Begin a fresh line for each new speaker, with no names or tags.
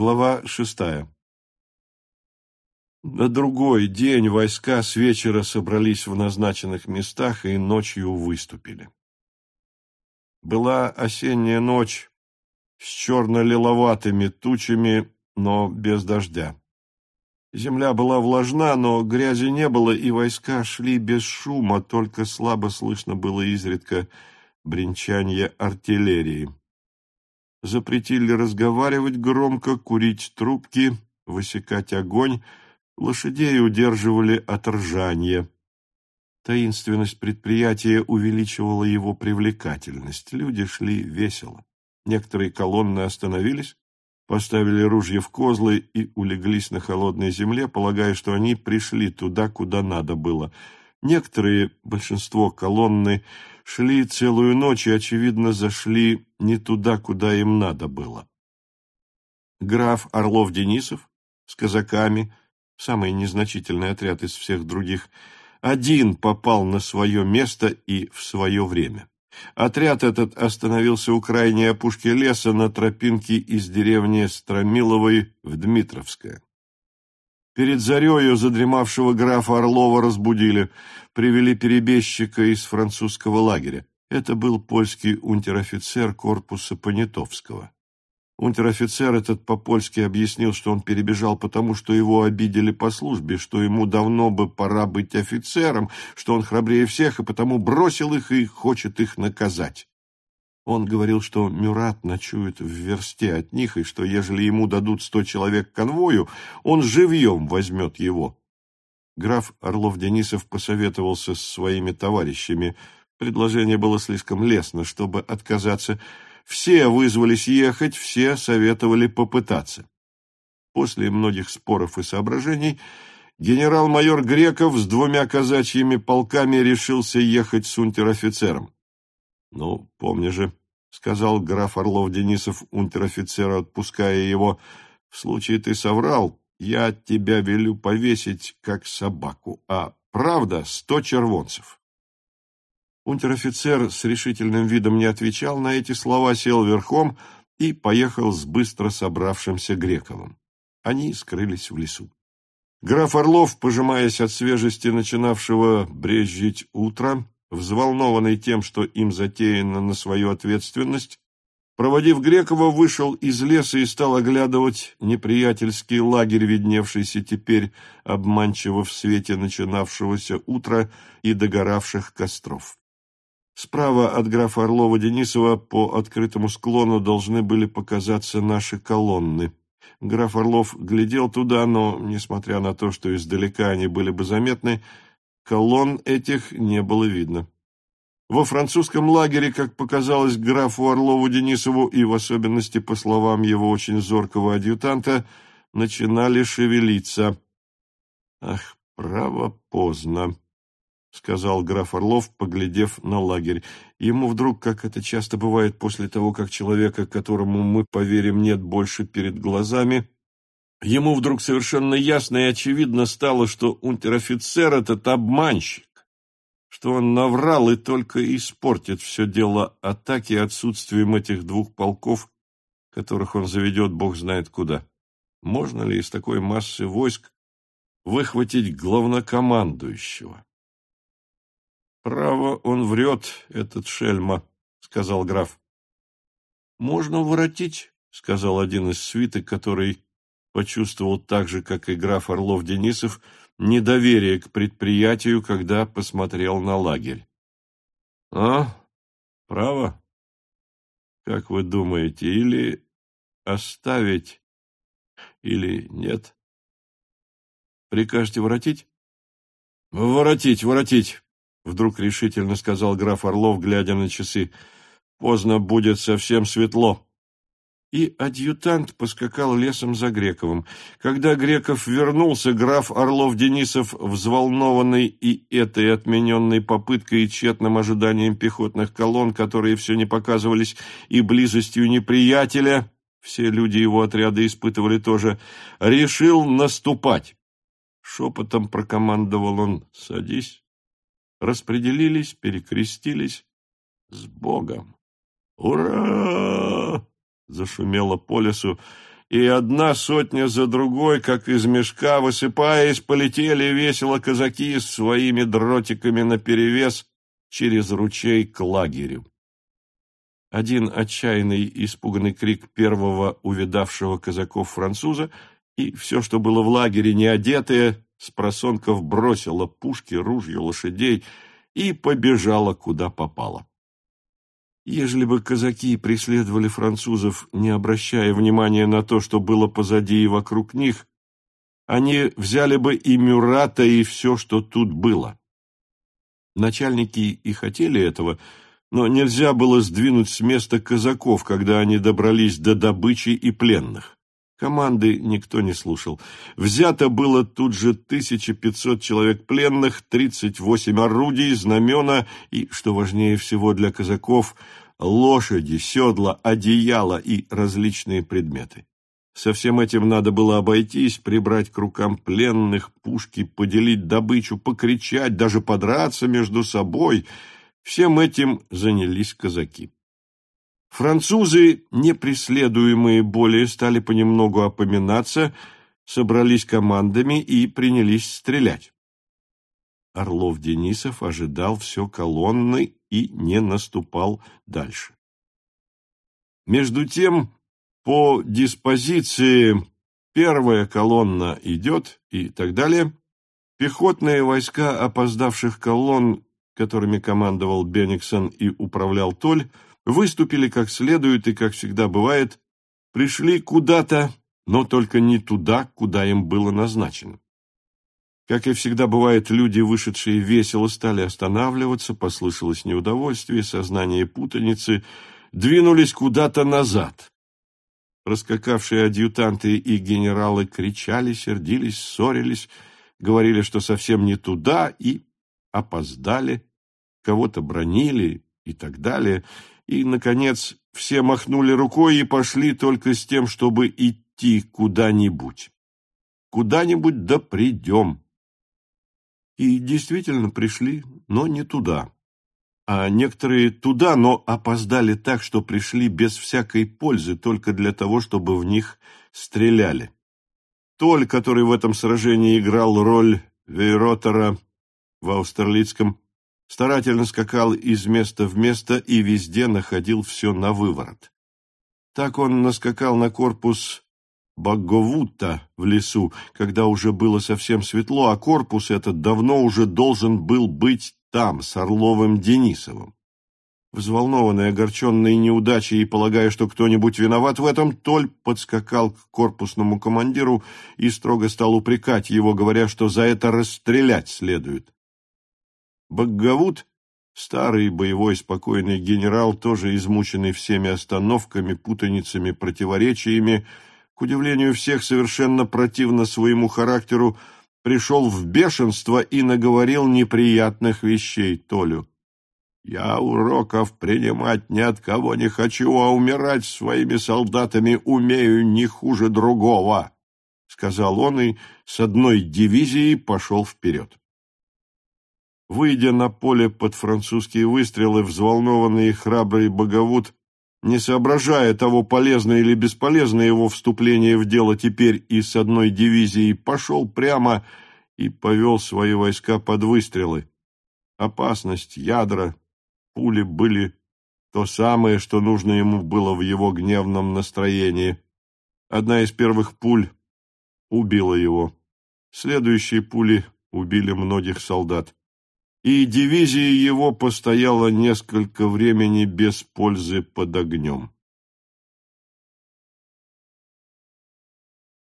Глава шестая. На другой день войска с вечера собрались в назначенных местах и ночью выступили. Была осенняя ночь с черно-лиловатыми тучами, но без дождя. Земля была влажна, но грязи не было, и войска шли без шума, только слабо слышно было изредка бренчанье артиллерии запретили разговаривать громко, курить трубки, высекать огонь, лошадей удерживали от ржания. Таинственность предприятия увеличивала его привлекательность. Люди шли весело. Некоторые колонны остановились, поставили ружья в козлы и улеглись на холодной земле, полагая, что они пришли туда, куда надо было. Некоторые, большинство колонны, шли целую ночь и, очевидно, зашли не туда, куда им надо было. Граф Орлов-Денисов с казаками, самый незначительный отряд из всех других, один попал на свое место и в свое время. Отряд этот остановился у крайней опушки леса на тропинке из деревни Стромиловой в Дмитровское. Перед зарею задремавшего графа Орлова разбудили, привели перебежчика из французского лагеря. Это был польский унтер-офицер корпуса Понятовского. Унтер-офицер этот по-польски объяснил, что он перебежал потому, что его обидели по службе, что ему давно бы пора быть офицером, что он храбрее всех и потому бросил их и хочет их наказать. Он говорил, что Мюрат ночует в версте от них, и что, ежели ему дадут сто человек конвою, он живьем возьмет его. Граф Орлов-Денисов посоветовался с своими товарищами. Предложение было слишком лестно, чтобы отказаться. Все вызвались ехать, все советовали попытаться. После многих споров и соображений генерал-майор Греков с двумя казачьими полками решился ехать с унтер-офицером. «Ну, помни же», — сказал граф Орлов-Денисов унтер-офицеру, отпуская его, — «в случае ты соврал, я тебя велю повесить, как собаку, а правда — сто червонцев». Унтер-офицер с решительным видом не отвечал на эти слова, сел верхом и поехал с быстро собравшимся Грековым. Они скрылись в лесу. Граф Орлов, пожимаясь от свежести начинавшего брезжить утра, взволнованный тем, что им затеяно на свою ответственность, проводив Грекова, вышел из леса и стал оглядывать неприятельский лагерь, видневшийся теперь обманчиво в свете начинавшегося утра и догоравших костров. Справа от графа Орлова-Денисова по открытому склону должны были показаться наши колонны. Граф Орлов глядел туда, но, несмотря на то, что издалека они были бы заметны, Колонн этих не было видно. Во французском лагере, как показалось графу Орлову-Денисову и в особенности, по словам его очень зоркого адъютанта, начинали шевелиться. «Ах, право, поздно», — сказал граф Орлов, поглядев на лагерь. Ему вдруг, как это часто бывает после того, как человека, которому мы поверим, нет больше перед глазами, Ему вдруг совершенно ясно и очевидно стало, что унтер-офицер этот обманщик, что он наврал и только испортит все дело атаки отсутствием этих двух полков, которых он заведет бог знает куда. Можно ли из такой массы войск выхватить главнокомандующего? «Право, он врет, этот шельма», — сказал граф. «Можно воротить», — сказал один из свиты, который почувствовал так же, как и граф Орлов-Денисов, недоверие к предприятию, когда посмотрел на лагерь. — А, право? Как вы думаете, или оставить, или нет? Прикажете воротить? — Воротить, воротить, — вдруг решительно сказал граф Орлов, глядя на часы. — Поздно будет, совсем светло и адъютант поскакал лесом за Грековым. Когда Греков вернулся, граф Орлов-Денисов, взволнованный и этой отмененной попыткой и тщетным ожиданием пехотных колонн, которые все не показывались, и близостью неприятеля, все люди его отряда испытывали тоже, решил наступать. Шепотом прокомандовал он «Садись». Распределились, перекрестились. С Богом! «Ура!» Зашумело по лесу, и одна сотня за другой, как из мешка, высыпаясь, полетели весело казаки с своими дротиками наперевес через ручей к лагерю. Один отчаянный испуганный крик первого увидавшего казаков француза, и все, что было в лагере неодетое, с просонков бросило пушки, ружья, лошадей и побежало, куда попало. Ежели бы казаки преследовали французов, не обращая внимания на то, что было позади и вокруг них, они взяли бы и Мюрата, и все, что тут было. Начальники и хотели этого, но нельзя было сдвинуть с места казаков, когда они добрались до добычи и пленных. Команды никто не слушал. Взято было тут же 1500 человек пленных, 38 орудий, знамена и, что важнее всего для казаков, лошади, седла, одеяла и различные предметы. Со всем этим надо было обойтись, прибрать к рукам пленных, пушки, поделить добычу, покричать, даже подраться между собой. Всем этим занялись казаки. Французы, не преследуемые более, стали понемногу опоминаться, собрались командами и принялись стрелять. Орлов-Денисов ожидал все колонны и не наступал дальше. Между тем, по диспозиции первая колонна идет и так далее, пехотные войска опоздавших колонн, которыми командовал Бениксон и управлял Толь, выступили как следует и, как всегда бывает, пришли куда-то, но только не туда, куда им было назначено. Как и всегда бывает, люди, вышедшие весело, стали останавливаться, послышалось неудовольствие, сознание путаницы, двинулись куда-то назад. Раскакавшие адъютанты и генералы кричали, сердились, ссорились, говорили, что совсем не туда, и опоздали, кого-то бронили и так далее – и, наконец, все махнули рукой и пошли только с тем, чтобы идти куда-нибудь. Куда-нибудь да придем. И действительно пришли, но не туда. А некоторые туда, но опоздали так, что пришли без всякой пользы, только для того, чтобы в них стреляли. Толь, который в этом сражении играл роль Вейротера в Аустерлицком, старательно скакал из места в место и везде находил все на выворот. Так он наскакал на корпус Багговута в лесу, когда уже было совсем светло, а корпус этот давно уже должен был быть там, с Орловым Денисовым. Взволнованный, огорченный неудачей и полагая, что кто-нибудь виноват в этом, Толь подскакал к корпусному командиру и строго стал упрекать его, говоря, что за это расстрелять следует. Баггавут, старый боевой спокойный генерал, тоже измученный всеми остановками, путаницами, противоречиями, к удивлению всех совершенно противно своему характеру, пришел в бешенство и наговорил неприятных вещей Толю. «Я уроков принимать ни от кого не хочу, а умирать своими солдатами умею не хуже другого», — сказал он и с одной дивизией пошел вперед. Выйдя на поле под французские выстрелы, взволнованный и храбрый боговуд, не соображая того, полезно или бесполезно его вступление в дело теперь и с одной дивизией, пошел прямо и повел свои войска под выстрелы. Опасность, ядра, пули были то самое, что нужно ему было в его гневном настроении. Одна из первых пуль убила его. Следующие пули убили многих солдат и дивизия его постояла несколько времени без пользы под огнем.